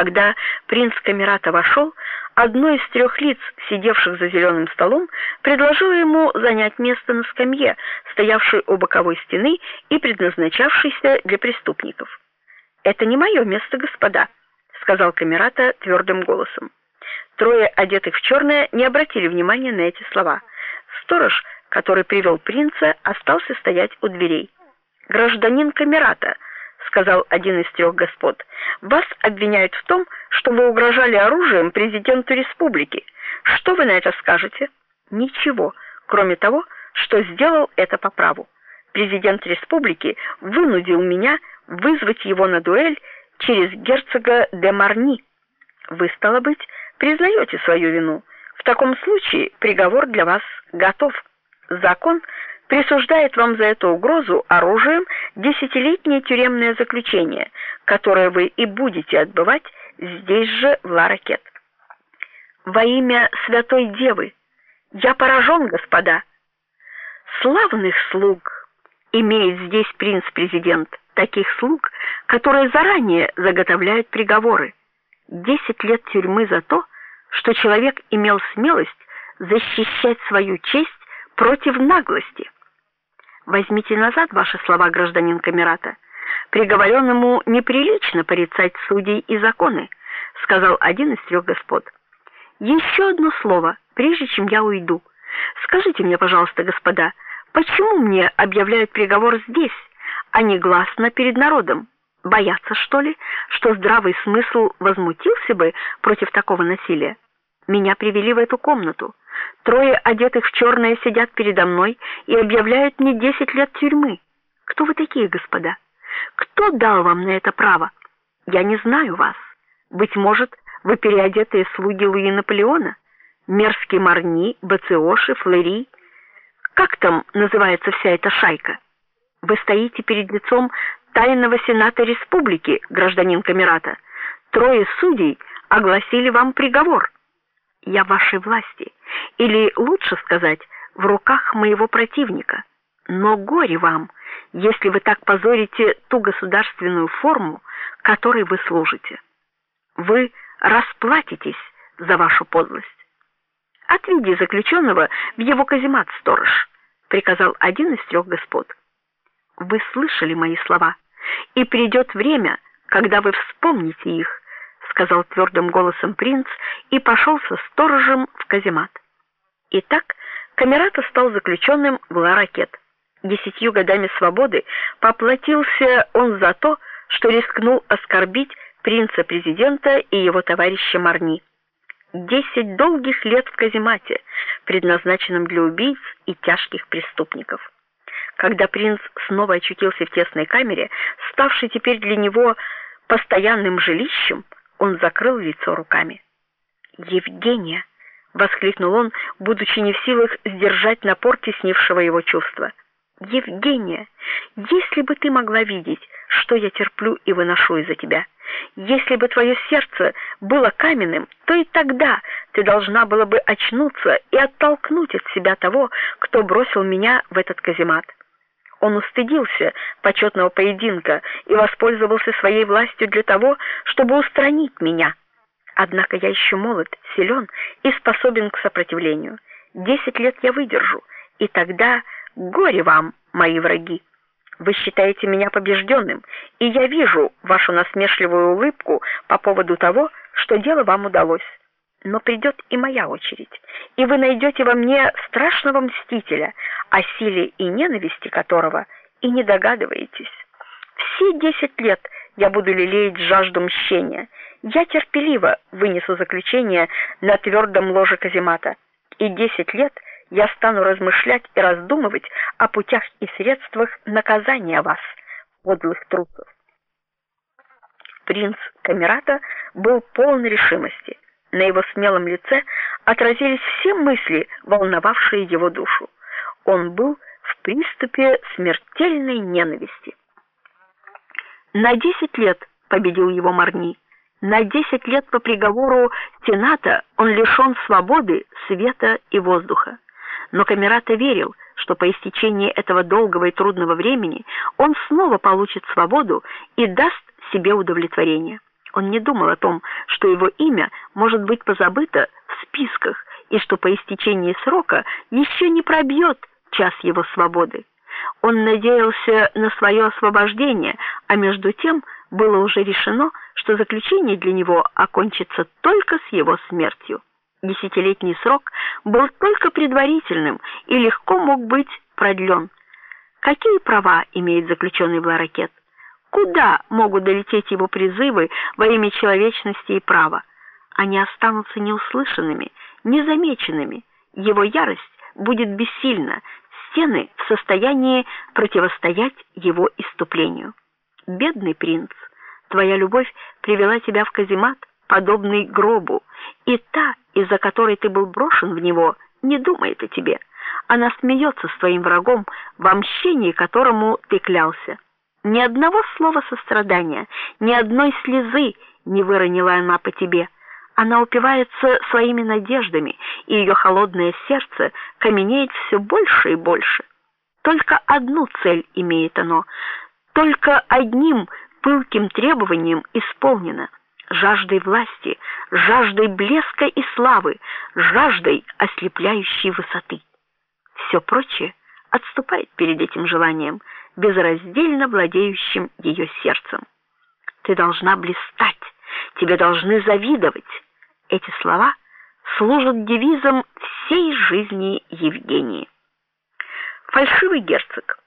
Когда принц Камерата вошел, одно из трех лиц, сидевших за зеленым столом, предложило ему занять место на скамье, стоявшей у боковой стены и предназначавшейся для преступников. "Это не мое место, господа", сказал Камерата твердым голосом. Трое одетых в черное не обратили внимания на эти слова. Сторож, который привел принца, остался стоять у дверей. "Гражданин Камерата", сказал один из трех господ. Вас обвиняют в том, что вы угрожали оружием президенту республики. Что вы на это скажете? Ничего, кроме того, что сделал это по праву. Президент республики вынудил меня вызвать его на дуэль через герцога де Марни. Вы стало быть, признаете свою вину. В таком случае приговор для вас готов. Закон присуждает вам за эту угрозу оружием десятилетнее тюремное заключение, которое вы и будете отбывать здесь же в Ларакет. Во имя Святой Девы я поражен, господа. Славных слуг имеет здесь принц-президент, таких слуг, которые заранее заготовляют приговоры. Десять лет тюрьмы за то, что человек имел смелость защищать свою честь против наглости. Возьмите назад ваши слова, гражданин Камерата. Приговоренному неприлично порицать судей и законы, сказал один из трех господ. Еще одно слово, прежде чем я уйду. Скажите мне, пожалуйста, господа, почему мне объявляют приговор здесь, а не гласно перед народом? Боятся, что ли, что здравый смысл возмутился бы против такого насилия? Меня привели в эту комнату. Трое одетых в черное сидят передо мной и объявляют мне десять лет тюрьмы. Кто вы такие, господа? Кто дал вам на это право? Я не знаю вас. Быть может, вы переодетые слуги Луи Наполеона, мерзкий Марни, Бациоши, Флери. Как там называется вся эта шайка? Вы стоите перед лицом тайного сената республики, гражданин Камерата. Трое судей огласили вам приговор. Я в вашей власти, или лучше сказать, в руках моего противника. Но горе вам, если вы так позорите ту государственную форму, которой вы служите. Вы расплатитесь за вашу подлость. Отведи заключенного в его каземат, сторож, приказал один из трех господ. Вы слышали мои слова, и придет время, когда вы вспомните их сказал твердым голосом принц и пошел со сторожем в каземат. Итак, Камерата стал заключенным в Ларакет. Десятью годами свободы поплатился он за то, что рискнул оскорбить принца-президента и его товарища Марни. Десять долгих лет в каземате, предназначенном для убийц и тяжких преступников. Когда принц снова очутился в тесной камере, ставшей теперь для него постоянным жилищем, он закрыл лицо руками. "Евгения!" Воскликнул он, будучи не в силах сдержать напор теснившего его чувства. "Евгения, если бы ты могла видеть, что я терплю и выношу из-за тебя, если бы твое сердце было каменным, то и тогда ты должна была бы очнуться и оттолкнуть от себя того, кто бросил меня в этот каземат. Он устыдился почетного поединка и воспользовался своей властью для того, чтобы устранить меня. Однако я еще молод, силен и способен к сопротивлению. Десять лет я выдержу, и тогда горе вам, мои враги. Вы считаете меня побежденным, и я вижу вашу насмешливую улыбку по поводу того, что дело вам удалось. Но придет и моя очередь, и вы найдете во мне страшного мстителя, о силе и ненависти которого и не догадываетесь. Все десять лет я буду лелеять жажду мщения. Я терпеливо вынесу заключение на твердом ложе каземата, и десять лет я стану размышлять и раздумывать о путях и средствах наказания вас, подлых трусов. Принц Камерата был полон решимости. На его смелом лице отразились все мысли, волновавшие его душу. Он был в приступе смертельной ненависти. На десять лет победил его Марни. На десять лет по приговору Сената он лишен свободы, света и воздуха. Но Камерата верил, что по истечении этого долгого и трудного времени он снова получит свободу и даст себе удовлетворение. Он не думал о том, что его имя может быть позабыто в списках и что по истечении срока еще не пробьет час его свободы. Он надеялся на свое освобождение, а между тем было уже решено, что заключение для него окончится только с его смертью. Десятилетний срок был только предварительным и легко мог быть продлен. Какие права имеет заключенный в Ларакет? Куда могут долететь его призывы во имя человечности и права? Они останутся неуслышанными, незамеченными. Его ярость будет бессильна, стены в состоянии противостоять его иступлению. Бедный принц, твоя любовь привела тебя в каземат, подобный гробу, и та, из-за которой ты был брошен в него, не думает о тебе. Она смеется с твоим врагом, в мщении которому ты клялся. Ни одного слова сострадания, ни одной слезы не выронила она по тебе. Она упивается своими надеждами, и ее холодное сердце каменеет все больше и больше. Только одну цель имеет оно, только одним пылким требованием исполнено жаждой власти, жаждой блеска и славы, жаждой ослепляющей высоты. Все прочее отступает перед этим желанием, безраздельно владеющим ее сердцем. Ты должна блистать, тебе должны завидовать. Эти слова служат девизом всей жизни Евгении. Фальшивый герцог